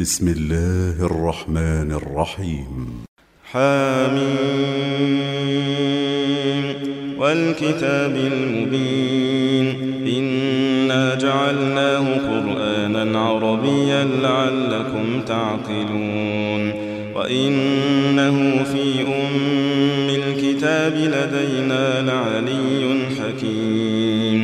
بسم الله الرحمن الرحيم. حميم. والكتاب المبين. إنا جعلناه قرآنا عربيا لعلكم تعقلون. وإنه في أم الكتاب لدينا لعلي حكيم.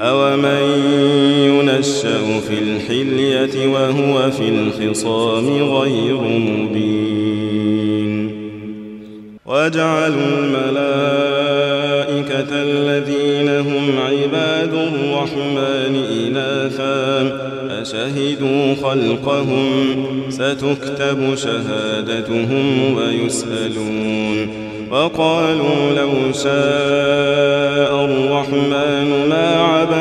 أومن ينشأ في الحلية وهو في الخصام غير مبين وجعلوا الملائكة الذين هم عباد الرحمن إناثا أشهدوا خلقهم ستكتب شهادتهم ويسألون وقالوا لو شاء الرحمن ما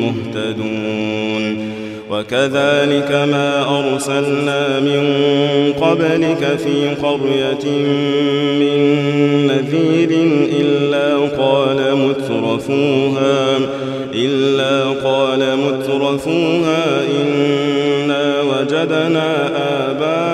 مهتدون. وكذلك ما أرسلنا من قبلك في قرية من نذير إلا قال مترفوها إلا قال مترفوها إنا وجدنا آباءنا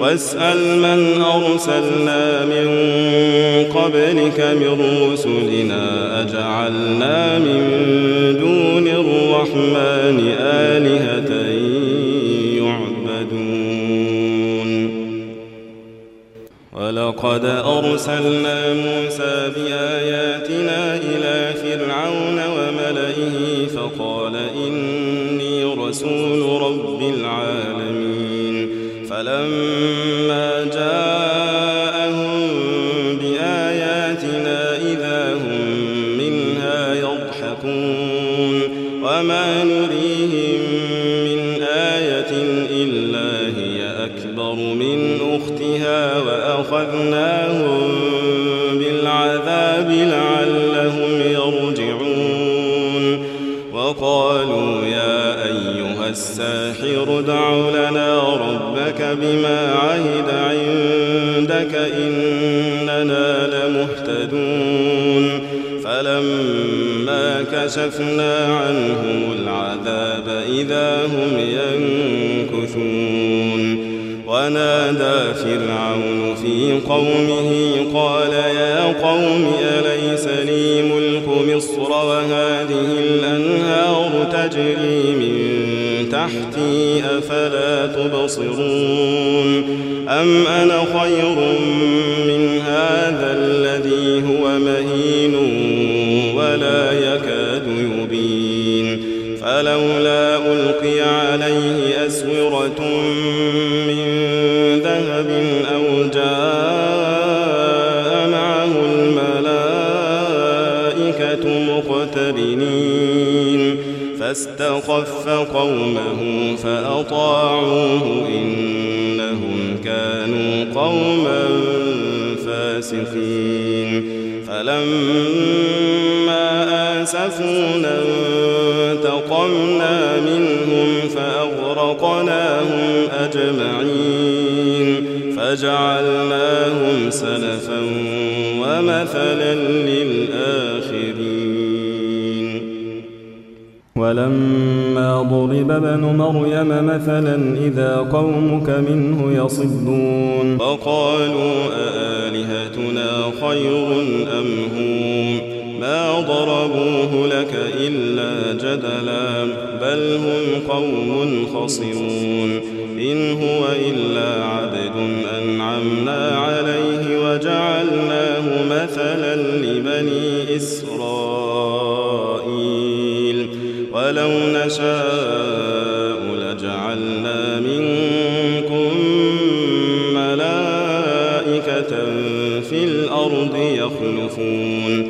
واسأل من أرسلنا من قبلك من رسلنا أجعلنا من دون الرحمن آلهة يعبدون. ولقد أرسلنا موسى بآياتنا إلى فرعون وما نريهم من آية إلا هي أكبر من أختها وأخذناهم بالعذاب لعلهم يرجعون وقالوا يا أيها الساحر دع لنا ربك بما عهد عندك إننا لمهتدون فلما فلما كشفنا عنهم العذاب إذا هم ينكثون. ونادى فرعون في قومه قال يا قوم أليس لي ملك مصر وهذه الأنهار تجري من تحتي أفلا تبصرون؟ أم أنا خير من هذا من ذهب أو جاء معه الملائكة مقترنين. فاستخف قومه فأطاعوه إنهم كانوا قوما فاسقين. فلما آسفونا انتقمنا منهم فأغرقناهم أجمعين فجعلناهم سلفا ومثلا للآخرين ولما ضرب ابن مريم مثلا إذا قومك منه يصدون وقالوا أآلهتنا خير أم هو ما ضربوه لك إلا جدلا بل هم قوم خصمون. إن هو إلا عبد أنعمنا عليه وجعلناه مثلا لبني إسرائيل. ولو نشاء لجعلنا منكم ملائكة في الأرض يخلفون.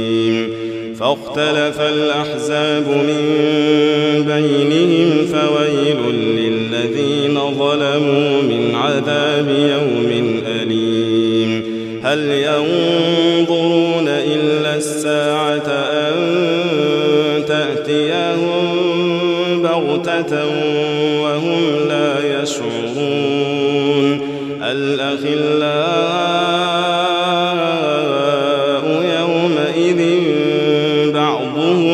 فاختلف الأحزاب من بينهم فويل للذين ظلموا من عذاب يوم أليم. هل ينظرون إلا الساعة أن تأتيهم بغتة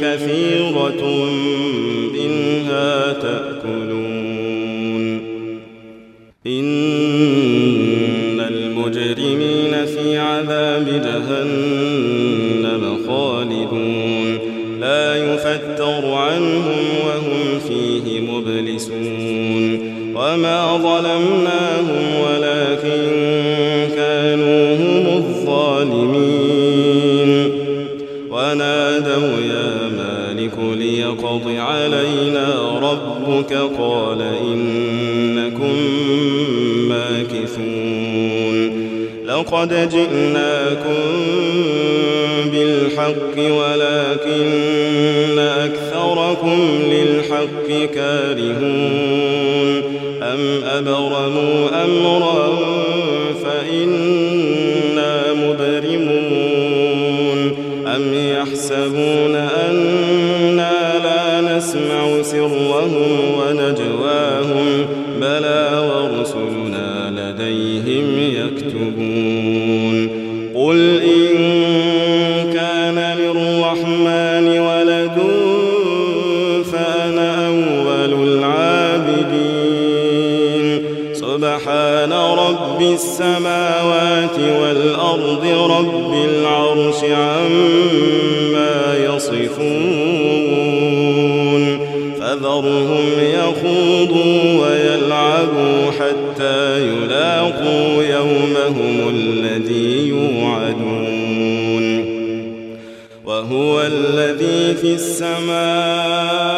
كثيرة منها تأكلون ربك قال إنكم ماكثون لقد جئناكم بالحق ولكن أكثركم للحق كارهون أم أبرموا أمرا لديهم يكتبون. قل إن كان للرحمن ولد فأنا أول العابدين. سبحان رب السماوات والأرض رب العرش عما الذي في السماء.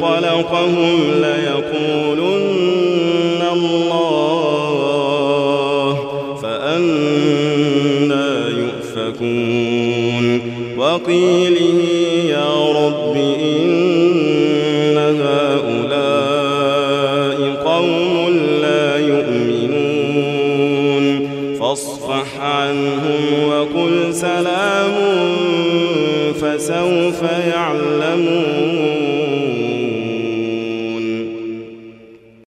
خلقهم ليقولن الله فأنا يؤفكون. وقيله